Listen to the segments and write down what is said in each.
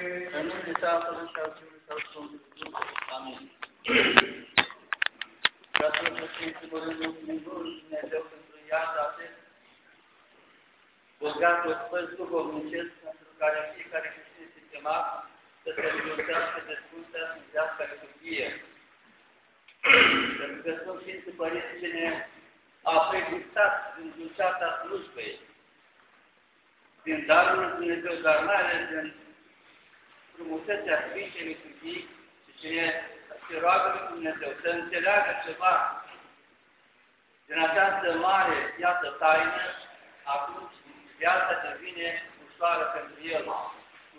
În numele Tatălui și al Fiului și al Sfântului Duh. Amin. Vreau să vă Sfinții Mărândul Dumnezeu Dumnezeu pentru iată atât bogatul spăl duhovnicesc pentru care fiecare creștin este chemat să se învățească de Sfântă Sfântească Liturghie. Pentru că sunt Sfinții Părinți ce ne a pregustat din dulceata slujbei, din darul lui Dumnezeu, dar mai ales din frumusețea Sfintei Liturghii și cine se roagă lui Dumnezeu să înțeleagă ceva din această mare, iată, taină, atunci viața devine ușoară pentru el.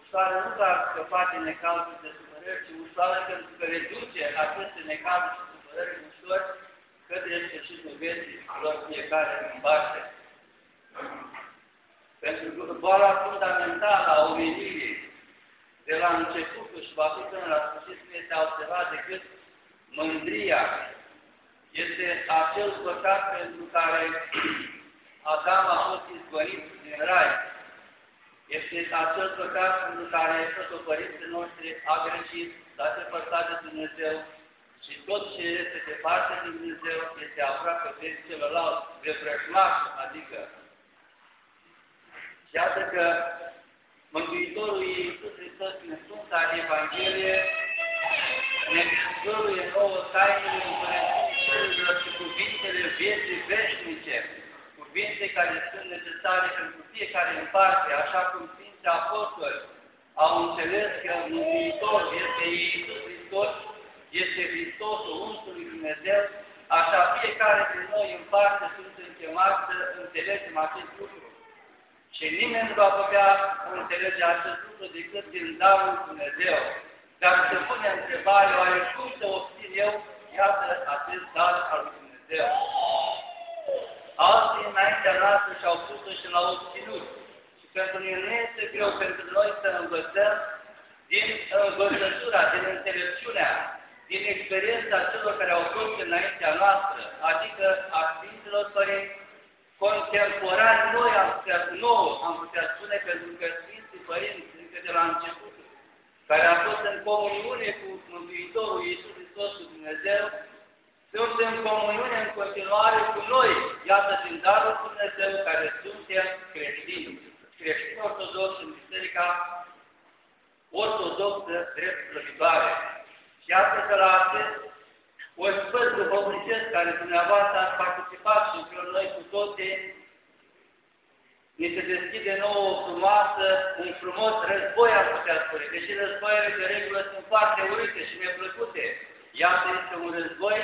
Ușoară nu doar că face necazuri de supărări, ci ușoară pentru că reduce aceste necazuri și supărări ușor către sfârșitul vieții lor fiecare în parte. Pentru că boala fundamentală a omenirii de la începutul și va fi până la sfârșit nu este altceva decât mândria. Este acel păcat pentru care Adam a fost izgonit din rai. Este acel păcat pentru care toți părinții noștri a greșit, s-a depărtat de Dumnezeu și tot ce este departe de Dumnezeu este aproape de celălalt, de vrăjmaș, adică. Și iată că Mântuitorul Iisus Hristos în Sfânta Evanghelie ne dezvăluie nouă tainele împărăției și cuvintele vieții veșnice, cuvinte care sunt necesare pentru fiecare în parte, așa cum Sfinții Apostoli au înțeles că Mântuitor este Iisus Hristos, este Hristosul Unsului Dumnezeu, așa fiecare din noi în parte sunt închemați să înțelegem acest lucru. Și nimeni nu va putea înțelege acest lucru decât din darul Dumnezeu. Dar se pune întrebare, oare cum să obțin eu, iată, acest dar al lui Dumnezeu? Alții înaintea noastră și-au pus-o și l-au obținut. Și pentru noi nu este greu pentru noi să învățăm din învățătura, din înțelepciunea, din experiența celor care au fost înaintea noastră, adică a Sfinților Părinți, contemporani noi am putea, nou am putea spune, pentru că Sfinții Părinți, încă de la început, care a fost în comuniune cu Mântuitorul Iisus Hristos cu Dumnezeu, sunt în comuniune în continuare cu noi, iată din darul Dumnezeu care suntem creștini, creștini ortodoxi în Biserica ortodoxă drept slăbitoare. Și iată că la acest o spăl duhovnicesc care dumneavoastră ați participat și împreună noi cu toții, ni se deschide nouă o frumoasă, un frumos război, ar putea spune. Deși războiile de regulă sunt foarte urâte și neplăcute. Iată este un război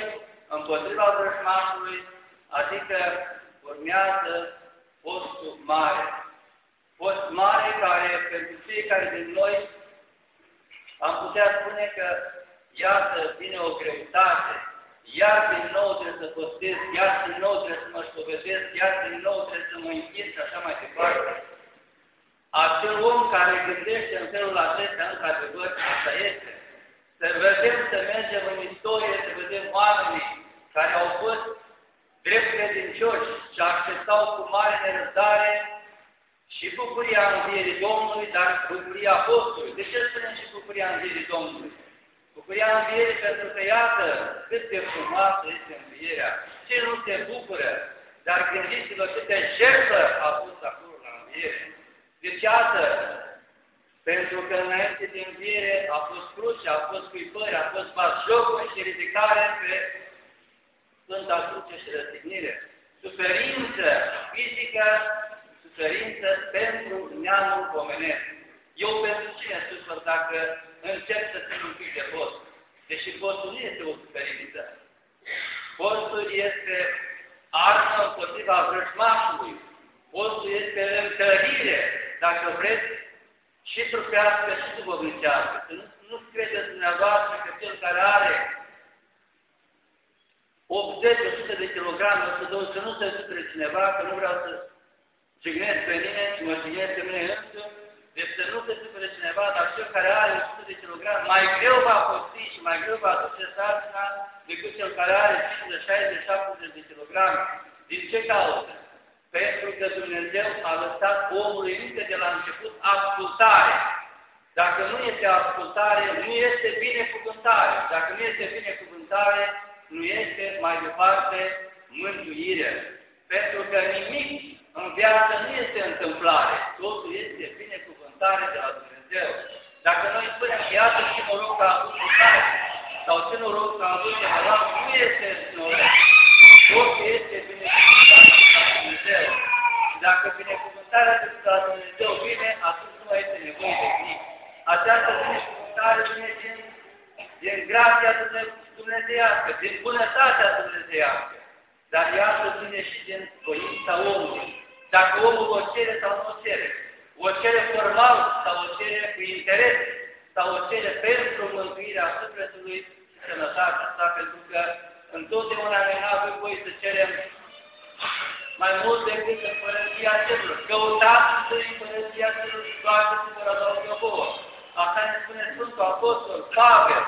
împotriva vrăjmașului, adică urmează postul mare. Post mare care pentru fiecare din noi am putea spune că iată, vine o greutate, iar din nou trebuie să postez, iar din nou trebuie să mă ștovedesc, iar din nou trebuie să mă închid și așa mai departe. Acel om care gândește în felul acesta, într-adevăr, asta este. Să vedem, să mergem în istorie, să vedem oamenii care au fost drept credincioși și acceptau cu mare nerăbdare și bucuria învierii Domnului, dar bucuria apostolului. De ce spunem și bucuria învierii Domnului? Bucuria învierii pentru că iată cât de frumoasă este învierea. Ce nu se bucură, dar gândiți-vă câte jertfă a pus acolo la înviere. Deci iată, pentru că înainte de înviere a fost cruce, a fost cuipări, a fost jocuri și ridicare pe Sfânta Cruce și răstignire. Suferință fizică, suferință pentru neamul omenesc. Eu pentru cine sufăr dacă încep să țin un pic de post? Deși postul nu este o suferință. Postul este armă împotriva vrăjmașului. Postul este întărire, dacă vreți, și trupească și duhovnicească. Să nu, nu credeți dumneavoastră că cel care are 80-100 de kilograme, 120, să nu se supere cineva, că nu vreau să jignesc pe nimeni și mă jignesc pe mine însumi, deci să nu se supere cineva, dar cel care are 100 de kilograme, mai greu va posti și mai greu va duce sarcina decât cel care are 50, 60, 70 de kilograme. Din ce cauză? Pentru că Dumnezeu a lăsat omului încă de la început ascultare. Dacă nu este ascultare, nu este binecuvântare. Dacă nu este binecuvântare, nu este mai departe mântuire. Pentru că nimic în viață nu este întâmplare. Totul este binecuvântare de la Dumnezeu. Dacă noi spunem, iată ce noroc a avut tare, sau ce noroc a avut celălalt, nu este noroc. Totul este binecuvântare de la Dumnezeu. Și dacă binecuvântarea de la Dumnezeu vine, atunci nu mai este nevoie de nimic. Această binecuvântare vine din, din grația dumnezeiască, din bunătatea dumnezeiască. Dar iată vine și din voința omului. Dacă omul o cere sau nu o cere. O cere formal sau o cere cu interes sau o cere pentru mântuirea sufletului și sănătatea sa, pentru că întotdeauna ne avem voie să cerem mai mult decât împărăția cerurilor. Căutați întâi împărăția cerurilor și toate se vor adăuga vouă. Asta ne spune Sfântul Apostol Pavel.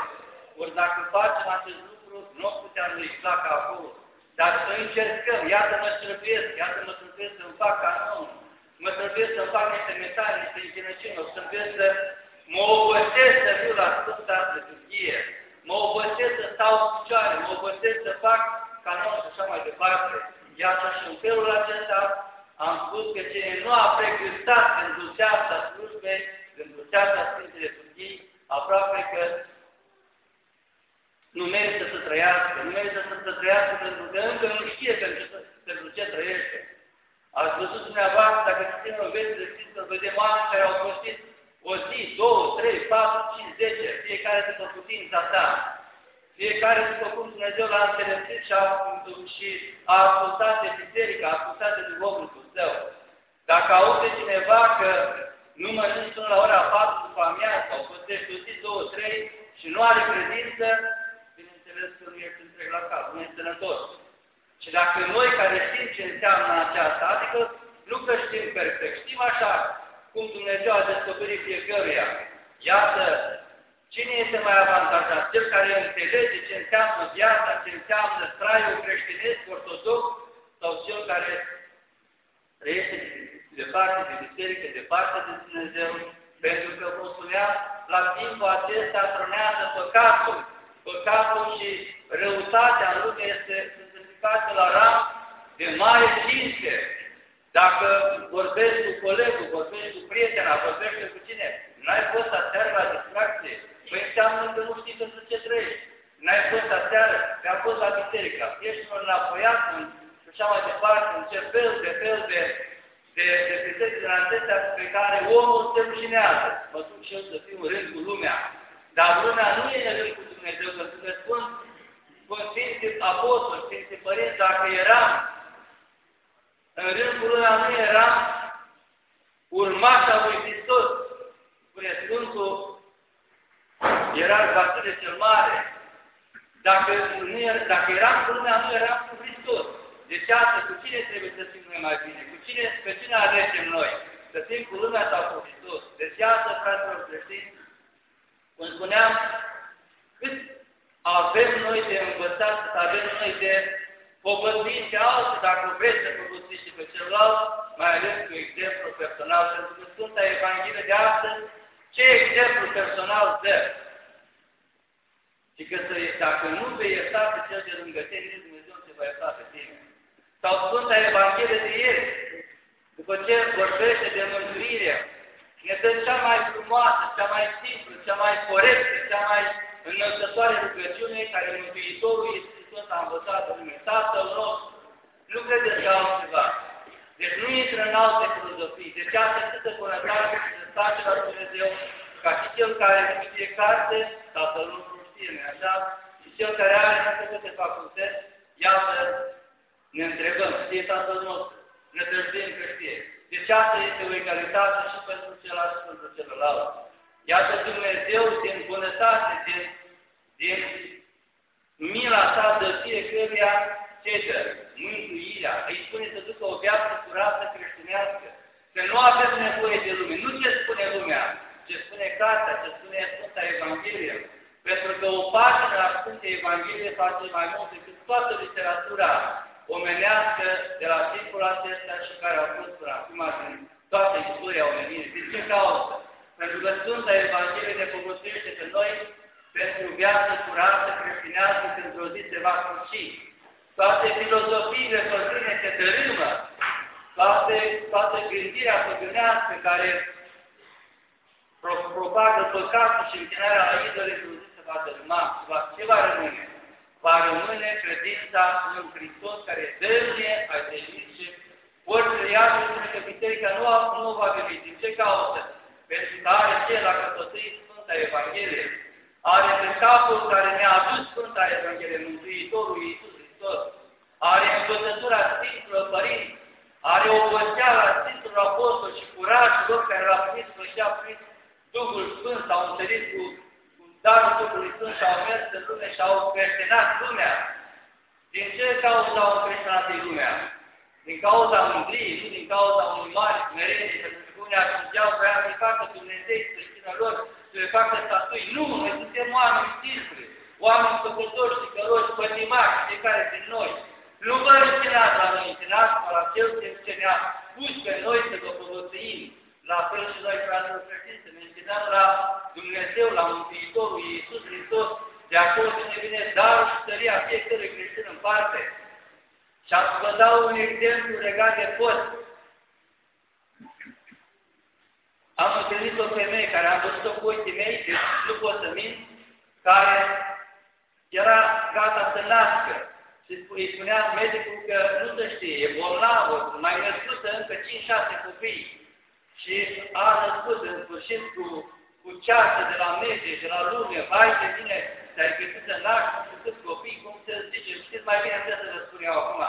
Ori dacă facem acest lucru, nu o putem lăsa ca acolo. Dar să încercăm, iată mă străbuiesc, iată mă străbuiesc să-mi fac canon, mă străbuiesc să fac niște metale, niște închinăciuni, mă străbuiesc să mă obosesc să fiu la Sfânta Sfântie, mă obosesc să stau în picioare, mă obosesc să fac canon și așa mai departe. Iată și în felul acesta am spus că cine nu a pregustat în dulceața slujbei, în dulceața Sfintele Sfântii, aproape că nu merită să trăiască, nu merită să trăiască pentru că încă nu știe pentru, pentru ce trăiește. Ați văzut dumneavoastră, dacă citim în veți de Sfântul, vedem oameni care au postit o zi, două, trei, patru, cinci, zece, fiecare după putința ta. Fiecare după cum Dumnezeu l-a înțelepțit și a, și a ascultat de biserică, a ascultat de Duhovnicul său. Dacă aude cineva că nu mănânci până la ora 4 după amiază sau postești o zi, două, trei și nu are credință, bineînțeles că nu ești întreg la cap, nu ești sănătos. Și dacă noi care știm ce înseamnă aceasta, adică nu că știm perfect, știm așa cum Dumnezeu a descoperit fiecăruia. Iată, cine este mai avantajat? Cel care înțelege ce înseamnă viața, ce înseamnă traiul creștinesc, ortodox, sau cel care trăiește departe de biserică, departe de Dumnezeu, pentru că, cum spuneam, la timpul acesta tronează păcatul. Păcatul și răutatea în lume este semnificată la rang de mare cinste. Dacă vorbești cu colegul, vorbești cu prietena, vorbești cu cine, n-ai fost aseară la distracție, păi înseamnă că nu știi pentru ce trăiești. N-ai fost aseară, că a fost la biserică, ești un înapoiat în, și așa mai departe, în ce fel de fel de de, de pretextele acestea pe care omul se rușinează. Mă duc și eu să fiu în rând cu lumea. Dar lumea nu e în rând cu Dumnezeu, pentru că spun, spun Sfinții Apostoli, Sfinții Părinți, dacă eram în rând cu lumea, nu eram urmașa lui Hristos. Spune Sfântul, era Vasile cel Mare. Dacă, nu era, dacă eram cu lumea, nu eram cu Hristos. Deci asta, cu cine trebuie să fim noi mai bine? Cu cine, pe cine alegem noi? Să fim cu lumea sau cu Hristos? Deci asta, fraților creștini, cum spuneam, cât avem noi de învățat, să avem noi de povățuit pe alții, dacă vreți să povățuiți și pe celălalt, mai ales cu exemplu personal, pentru că Sfânta Evanghelie de astăzi, ce exemplu personal dă? Și că să, dacă nu vei ierta pe cel de lângă tine, Dumnezeu te va ierta pe tine sau Sfânta Evanghelie de ieri, după ce vorbește de mântuire, ne dă cea mai frumoasă, cea mai simplă, cea mai corectă, cea mai înălțătoare rugăciune care Mântuitorul Iisus Hristos a învățat în lume. Tatăl nostru, nu credeți că altceva. Deci nu intră în alte filozofii. Deci asta atâtă bunătate și să face la Dumnezeu ca și cel care nu știe carte, Tatăl nostru știe, nu așa? Și cel care are câte facultăți, iată, ne întrebăm, știe Tatăl nostru, ne tăjdim că știe. Deci asta este o egalitate și pentru celălalt și pentru celălalt. Iată Dumnezeu din bunătate, din, din mila sa de fiecăruia ce dă? Mântuirea. Îi spune să ducă o viață curată creștinească. Că nu avem nevoie de lume. Nu ce spune lumea, ce spune cartea, ce spune Sfânta Evanghelie. Pentru că o pagină a Sfântei Evanghelie face mai mult decât toată literatura omenească de la timpul acesta și care a fost până acum din toată istoria omenirii. De ce cauză? pentru că Sfânta Evanghelie ne povestește pe noi pentru viață curată creștinească într-o zi se va sfârși. Toate filozofiile pătrâne se dărâmă, toate, toată gândirea păgânească care propagă păcatul și închinarea la idole într-o zi se va dărâma. Ce va rămâne? Va rămâne credința în Hristos care dăruie, ai și orice iară că biserica nu, nu va veni. Din ce cauză? Pentru că are cel la căsătorii Sfânta Evanghelie are pe capul care ne-a adus Sfânta Evanghelie, Mântuitorul Iisus Hristos, are învățătura Sfinților Părinți, are o văceală a Sfinților Apostol și curajul lor care l-a primit și și-a primit Duhul Sfânt, s-au întărit cu, cu darul Duhului Sfânt și au mers în lume și au creștinat lumea. Din ce cauza au creștinat în lumea? Din cauza mândriei, nu din cauza unui mare smerenie, pentru că unii ajungeau vrea să facă Dumnezeu să ștină lor, să le facă statui. Nu, noi suntem oameni simpli, oameni săpători și căroși, pătimași, fiecare din noi. Nu vă încinați la noi, încinați-vă la Cel ce ne-a pus pe noi să vă folosim. La fel și noi, fraților creștini, să ne închinăm la Dumnezeu, la Mântuitorul Iisus Hristos, de acolo să ne vine darul și tăria fiecărui creștin în parte. Și am să vă dau un exemplu legat de post. Am întâlnit o femeie care am văzut-o cu ochii mei, deci nu pot să mint, care era gata să nască. Și îi spunea medicul că nu se știe, e bolnavă, mai născută încă 5-6 copii. Și a născut în sfârșit cu, cu ceasă de la medie, de la lume, vai de bine, te-ai găsit să naști cu câți copii, cum se zice, știți mai bine să vă spun eu acum.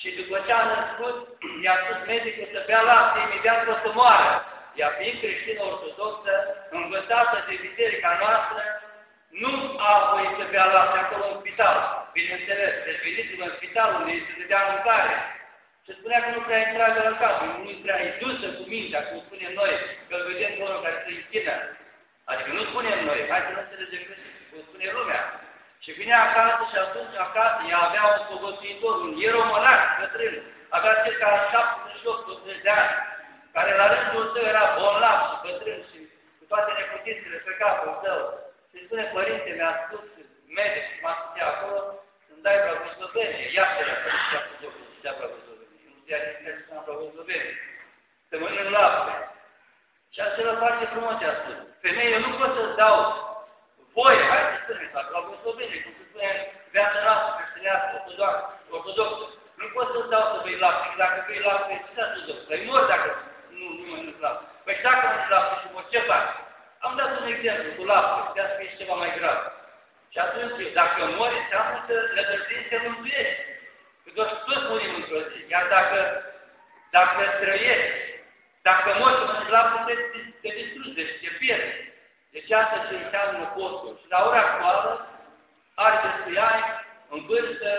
Și după ce a născut, i-a spus medicul să bea lapte, imediat o să moară ea fiind creștină ortodoxă, învățată de biserica noastră, nu a voie să bea lapte acolo în spital. Bineînțeles, deci veniți-vă în spital unde se dădea mâncare. Și spunea că nu prea intrată la cap, nu prea dusă cu mintea, cum spunem noi, că îl vedem pe unul care se închină. Adică nu spunem noi, hai să nu înțelegem greșit, cum spune lumea. Și vine acasă și atunci acasă ea avea un sovățuitor, un ieromonah bătrân, avea circa 78 de ani care la rândul său era bolnav și bătrân și cu toate neputințele pe capul său. Și spune, Părinte, mi-a spus medic, m-a spus acolo, să-mi dai blagoslovenie. Ia să le să și cu Domnul să dea blagoslovenie. Nu ziua de să să blagoslovenie. Să mănânc lapte. Și acela face frumos a spus. Femeie, eu nu pot să-ți dau voi, hai să spunem, să blagoslovenie, cum se spune viața noastră creștinească, ortodoxă. Nu pot să-ți dau să bei lapte, dacă bei lapte, ce să ți dau? Păi mor dacă nu, nu mănânc lapte. Păi dacă mănânc lapte și mă ce faci? Am dat un exemplu cu lapte, putea să fie ceva mai grav. Și atunci, dacă mori, înseamnă că rădălțin se mântuiești. Că doar toți murim într-o zi. Iar dacă, dacă trăiești, dacă mori să mănânci lapte, te, te, te distrugi, deci te pierzi. Deci asta ce înseamnă postul. Și la ora actuală, are destui ani, în vârstă,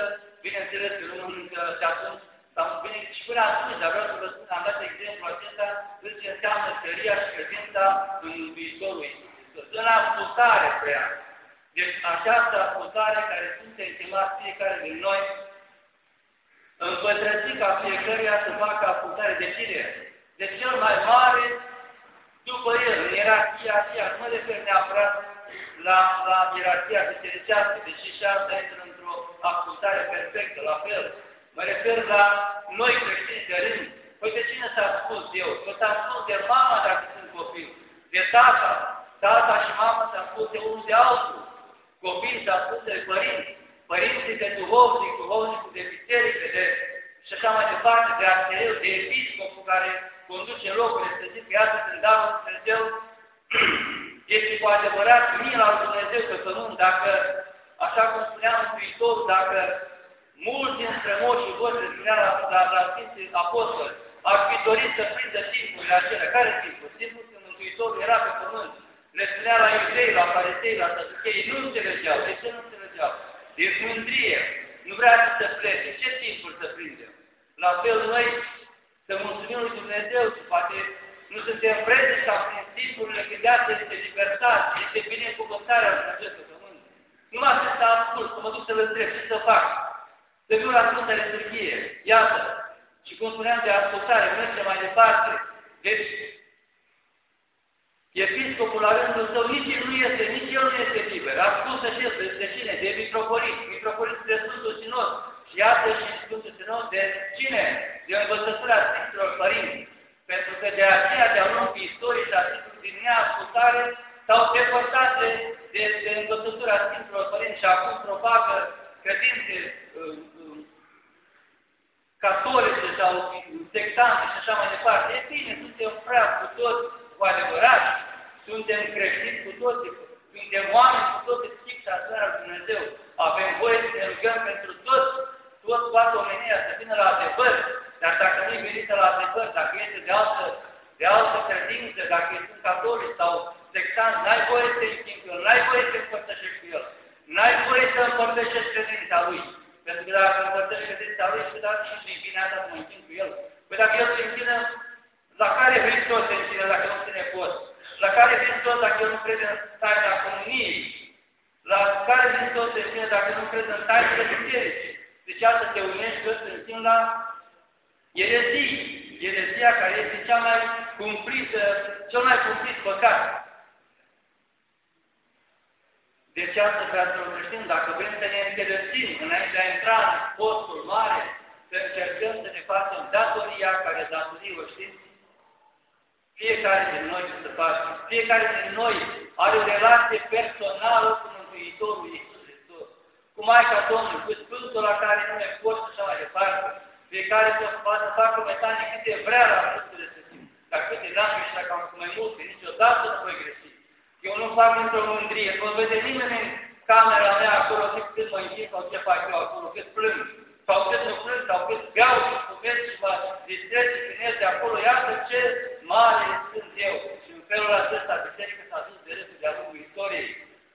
bineînțeles că nu mănâncă și atunci sau bine, și până atunci, dar vreau să vă spun, am dat exemplu acesta, în ce înseamnă tăria și credința în viitorul Iisus Hristos. În ascultare prea. Deci această ascultare care suntem chemați fiecare din noi, împătrăți ca fiecăruia să facă ascultare de cine? De cel mai mare după el, în ierarhia aceea. Nu mă refer neapărat la, la ierarhia bisericească, deși și asta intră într-o ascultare perfectă, la fel. Mă refer la noi creștini de rând. Păi de cine s-a spus eu? Că s-a spus de mama dacă sunt copil, de tata. Tata și mama s-a spus de unul de altul. Copiii s-a spus de părinți. Părinții de duhovnic, duhovnicul de biserică, de și așa mai departe, de arhereu, de episcopul care conduce locurile, să zic că iată când dau Dumnezeu, este cu adevărat mila lui Dumnezeu pe pământ, dacă, așa cum spuneam în viitor, dacă mulți dintre moșii voștri, spunea la, la, la Sfinții Apostoli, ar fi dorit să prindă timpurile acelea. Care timpul? Timpul când Mântuitorul era pe pământ. Le spunea la iudei, la farisei, la săduchei, nu înțelegeau. De ce nu înțelegeau? E mândrie. Nu vrea să se plece. Ce timpul să prindem? La fel noi să mulțumim lui Dumnezeu și poate nu suntem prezenți ca prin timpurile când viața este libertate, este binecuvântarea în acest pământ. Numai să ascult, să mă duc să-L întreb ce să fac. Să viu la Sfânta Liturghie. Iată. Și cum spuneam de ascultare, merge mai departe. Deci, Episcopul la rândul său, nici el nu este, nici el nu este liber. A spus și el de cine? De mitropolit. Mitropolit de Sfântul Sinod. Și iată și Sfântul Sinod de cine? De învățătura Sfinților Părinți. Pentru că de aceea, de-a lungul istoriei și a din neascultare, s-au depărtat de, de, de învățătura Sfinților Părinți și acum propagă credințe uh, uh, catolice sau sectante și așa mai departe. E bine, suntem prea cu toți cu adevărat, suntem creștini cu toții, suntem oameni cu toții chip și asemenea Dumnezeu. Avem voie să ne rugăm pentru toți, tot, toată omenia să vină la adevăr, dar dacă nu e venită la adevăr, dacă este de altă, de altă credință, dacă este un catolic sau sectant, n-ai voie să-i schimbi cu el, n-ai voie să împărtășești cu el, n-ai voie să împărtășești credința lui. Pentru că dacă împărtășești credința lui, și dacă și bine asta să mă închin cu el. Păi dacă el se închină la care Hristos se închină dacă nu ține post? La care Hristos dacă el nu crede în taina comuniei? La care Hristos se închină dacă nu crede în taina bisericii? Deci asta te unești că se închin la erezie. Erezia care este cea mai cumplită, cel mai cumplit păcat. Deci asta, fraților creștini, dacă vrem să ne interesim înainte de a intra în postul mare, să încercăm să ne facem datoria, care datorie o știți, fiecare din noi să facem. Fiecare din noi are o relație personală cu Mântuitorul Iisus Hristos. Cu Maica Domnului, cu Sfântul la care nu ne poți și așa mai departe. Fiecare să poată să facă metanie câte vrea la Sfântul să simt. Dar câte n-am și dacă am mai multe, niciodată nu voi greși. Eu nu fac într-o mândrie. Nu vede nimeni în camera mea acolo cât mă închin sau ce fac eu acolo, cât plâng sau cât nu plâng, sau cât beau și fumez și mă distrez și finez de acolo, iată ce mare sunt eu. Și în felul acesta biserica s-a dus de râsul de-a lungul istoriei.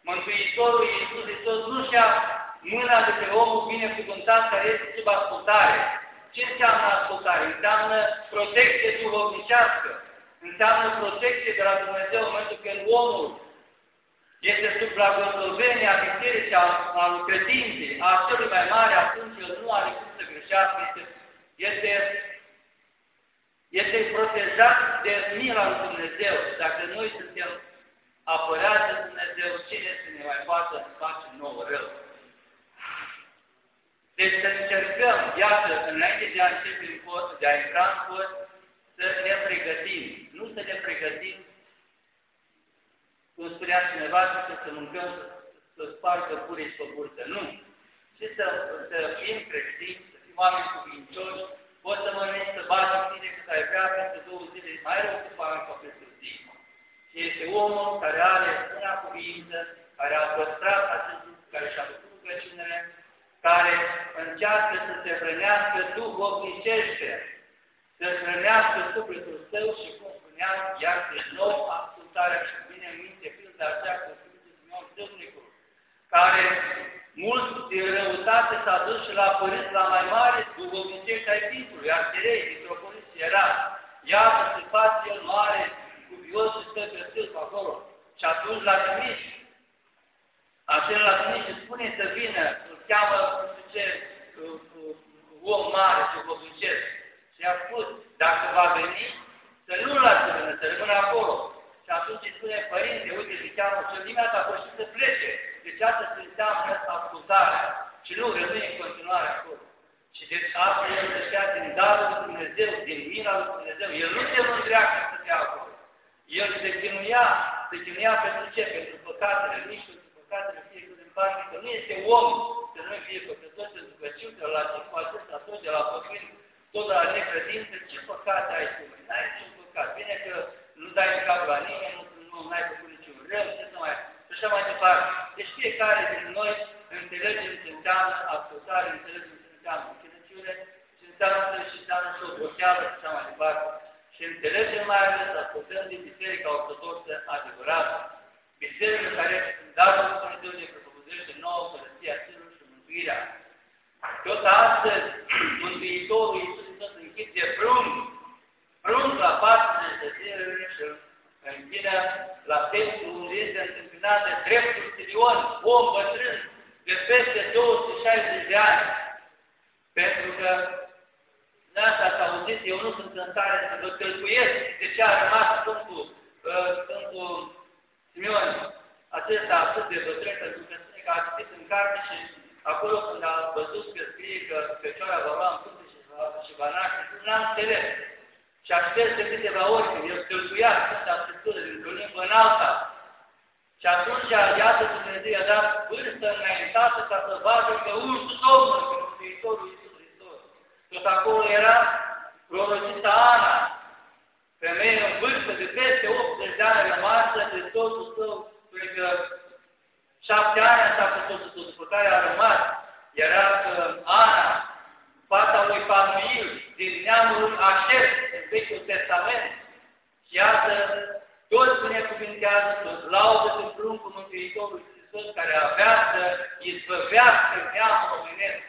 Mântuitorul Iisus Hristos nu și-a mâna de pe omul binecuvântat care este sub ascultare. Ce înseamnă ascultare? Înseamnă protecție duhovnicească. Înseamnă protecție de la Dumnezeu în momentul când omul este sub blagoslovenia bisericii al, al credinței, a celui mai mare, atunci el nu are cum să greșească, este, este, este protejat de mila lui Dumnezeu. Dacă noi suntem apărați de Dumnezeu, cine să ne mai poată face nou rău? Deci să încercăm, iată, înainte de a începe în post, de a intra în post, să ne pregătim. Nu să ne pregătim cum spunea cineva, să, să mâncăm, să spargă pure și pe burtă. Nu. Și să, să fim creștini, să fim oameni cuvincioși, poți să mănânci, să bagi în tine cât ai vrea pentru două zile, mai rău să facă ca peste zi. Și este omul care are una cuvință, care a păstrat acest lucru, care și-a făcut rugăciunile, care încearcă să se hrănească duhovnicește, să hrănească sufletul său și, cum spuneam, iar de nou ascultarea și bine în minte pilda aceea cu Sfântul Simeon Târnicul, care mult de răutate s-a dus și la părinți la mai mare duhovnicești ai timpului, arterei, mitropoliți era. Iată se face el mare, cuvios și stă pe stâlp acolo. Și atunci la Timiș, acel la Timiș îți spune să vină, îl cheamă, nu știu ce, uh, uh, om mare, duhovnicesc. Și a spus, dacă va veni, să nu-l lasă să rămână acolo. Și atunci îi spune, părinte, uite, se cheamă cel dimineața, a fost să plece. Deci asta se înseamnă ascultarea. Și nu rămâne în continuare acolo. Și deci asta el știa din darul lui Dumnezeu, din mila lui Dumnezeu. El nu se mândrea că să fie acolo. El se chinuia, se chinuia pentru ce? Pentru păcatele, nici pentru păcatele fiecare din parte, că nu este om să nu fie păcătos, pentru că știu la timpul acesta tot de la păcând, tot de la necredință, ce păcate ai tu? N-ai niciun păcat. Bine că nu dai în cap la nimeni, nu, nu ai făcut niciun rău, ce să mai... Și așa mai departe. Deci fiecare din noi înțelegem ce înseamnă ascultare, înțelegem ce înseamnă închinăciune, ce înseamnă și înseamnă și oboseală și așa mai departe. Și înțelegem mai ales ascultăm din Biserica Ortodoxă adevărată. Biserica care în darul Dumnezeu ne propovădește nouă părăția Sfântului și mântuirea. Tot astăzi, Mântuitorul Iisus Hristos închid de prunc prunc la patru de zile și închină la templu unde este întâmpinat de dreptul Sirion, om bătrân de peste 260 de ani. Pentru că de asta s-a auzit, eu nu sunt în stare să vă călcuiesc de ce a rămas Sfântul uh, Sfântul Simeon, acesta atât de bătrân, pentru că spune că a citit în carte și acolo când a văzut că scrie că Fecioara va lua în frunte și va, și va naște, n-a înțeles. Și aș șters de câteva ori când el călcuia Sfânta Scriptură dintr-o limbă în alta. Și atunci, iată, Dumnezeu i-a dat vârstă înaintată ca să vadă că unsul Domnul, că Mântuitorul Iisus Hristos. Tot acolo era prorocița Ana, femeie în vârstă de peste 80 de ani rămasă de totul său, spune că șapte ani a făcut totul său, după care a rămas, era uh, Ana, fata lui Panuil, din neamul Așer, în Vechiul Testament, și iată, toți binecuvintează, toți laudă în pruncul Mântuitorului Hristos, care avea să izbăvească neamul omenesc,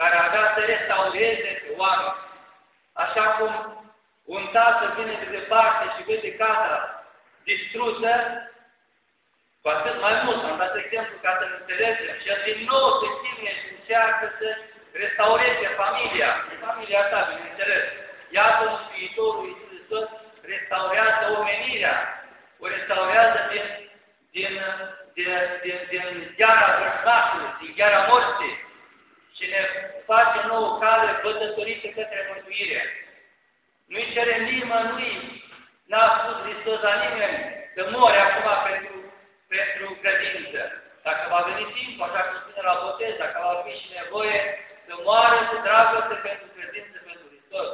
care avea să restaureze pe oameni. Așa cum un tată vine de departe și vede casa distrusă, cu atât mai mult, am dat exemplu ca să înțelegem, și el din nou se ține și încearcă să restaureze familia, familia ta, bineînțeles. Iată viitorul Iisus Hristos restaurează omenirea, o restaurează din, din, din, din, din gheara vrăjmașului, din gheara morții și ne face nouă cale bătătorită către mântuire. Nu-i cere nimănui, n-a spus Hristos la nimeni, că mori acum pentru, pentru credință. Dacă va veni timpul, așa cum spune la botez, dacă va fi și nevoie, să moară de dragoste pentru credință pentru Hristos.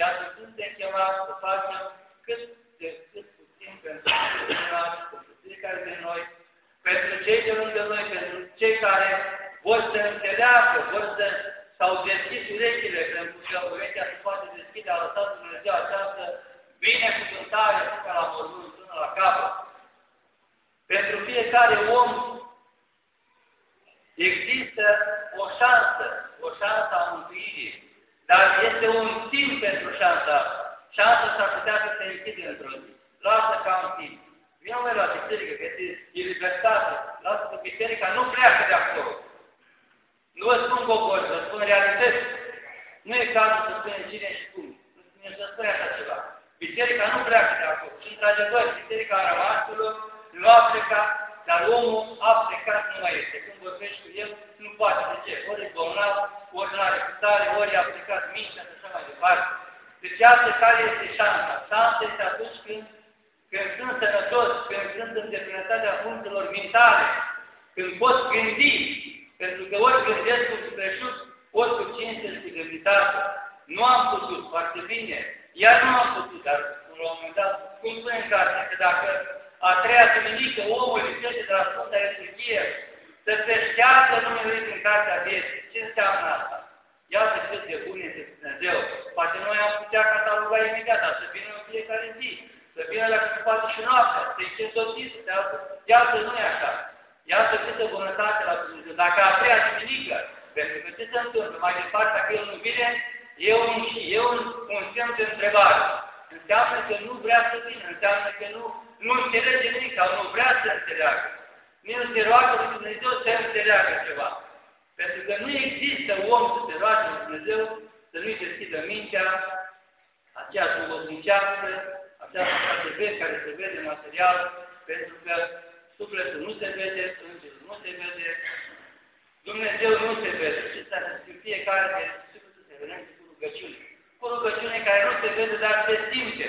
Iată, suntem chemați să facem cât de cât puțin pentru ceilalți, pentru fiecare din noi, pentru cei de lângă noi, pentru cei care vor să înțeleagă, vor să s-au deschis urechile, pentru că urechea se poate deschide, a lăsat Dumnezeu această binecuvântare până la mormânt, până la capăt. Pentru fiecare om există o șansă, o șansă a mântuirii, dar este un timp pentru șansa asta. Șansa s-ar putea să se închide într-o zi. Lasă ca un timp. Vino mai la biserică, că este libertate. Lasă că biserica nu pleacă de acolo. Nu vă spun cocor, vă spun realități. Nu e cazul să spunem cine și cum. Nu spune să spune așa ceva. Biserica nu pleacă de acolo. Și într-adevăr, biserica a rămas nu a plecat, dar omul a plecat, nu mai este. Când vorbești cu el, nu poate. De ce? Ori e bolnav, ori nu are putare, ori a plecat mintea și așa mai departe. Deci iată care este șansa. Șansa este atunci când, când sunt sănătos, când sunt în deplinătatea funcțiilor mentale, când pot gândi, pentru că ori gândesc cu preșut, ori cu cinste și cu demnitate. Nu am putut, foarte bine. Iar nu am putut, dar în un moment dat, cum spune în carte, că dacă a treia duminică omul lipsește de la Sfânta Ezechiel, să creștească numele Lui în cartea vieții. Ce înseamnă asta? Iată cât de bun este Dumnezeu. Poate noi am putea cataloga imediat, dar să vină în fiecare zi, să vină la câte poate și noaptea, să-i cetățiți, iată nu e așa. Iată câtă bunătate la Dumnezeu. Dacă a treia duminică, pentru că ce se întâmplă mai departe, dacă El nu vine, e un, e un, un semn de întrebare. Înseamnă că nu vrea să vină, înseamnă că nu, nu înțelege nimic sau nu vrea să înțeleagă. Nu se roagă lui Dumnezeu să înțeleagă ceva. Pentru că nu există om să se roage lui Dumnezeu să nu-i deschidă mintea, aceea duhovnicească, aceea se vede, care se vede material, pentru că sufletul nu se vede, îngerul nu se vede, Dumnezeu nu se vede. Și să fiecare de sufletul se vede cu rugăciune. Cu rugăciune care nu se vede, dar se simte.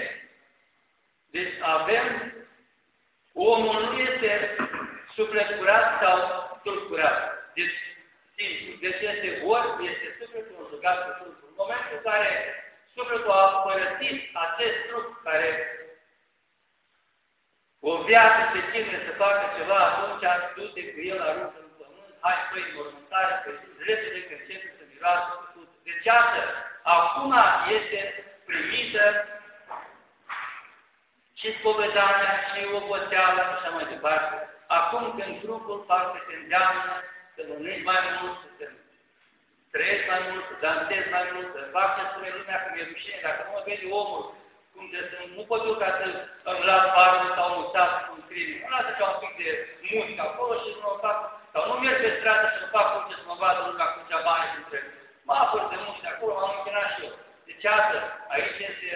Deci avem, omul nu este suflet curat sau trup curat. Deci, simplu. Deci este ori, este sufletul rugat cu trupul. În momentul în care sufletul a părăsit acest trup care o viață se ține să facă ceva, atunci du-te cu el, aruncă în pământ, hai spre mormântare, pe repede că începe să miroasă cu Deci, iată, acum este primită și spovedania, și oboseala, și așa mai departe. Acum când trupul parcă se îndeamnă să mănânci mai mult, să te trăiești mai mult, să dansezi mai mult, să faci ce spune lumea că mi-e rușine. Dacă nu mă vede omul cum de sunt, nu pot eu ca să îmi las barul sau un sat cu scrie. Îmi lasă ca un pic de muzică acolo și nu o fac, sau nu merg pe stradă și nu fac cum să mă vadă urca cu cea bani și întreb. Mă apăr de muzică acolo, m-am închinat și eu. Deci asta, aici este,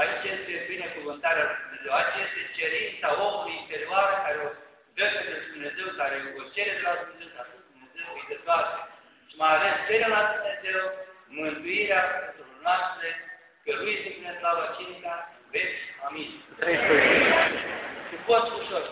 aici este binecuvântarea lui Dumnezeu, aici este cerința omului interioară care o dă către Dumnezeu, care o cere de la Dumnezeu, dar Dumnezeu îi dezbate. Și mai ales cere la Dumnezeu mântuirea pentru noastre Că lui este bine slava cinica, veci, amin. 13. Și poți ușor.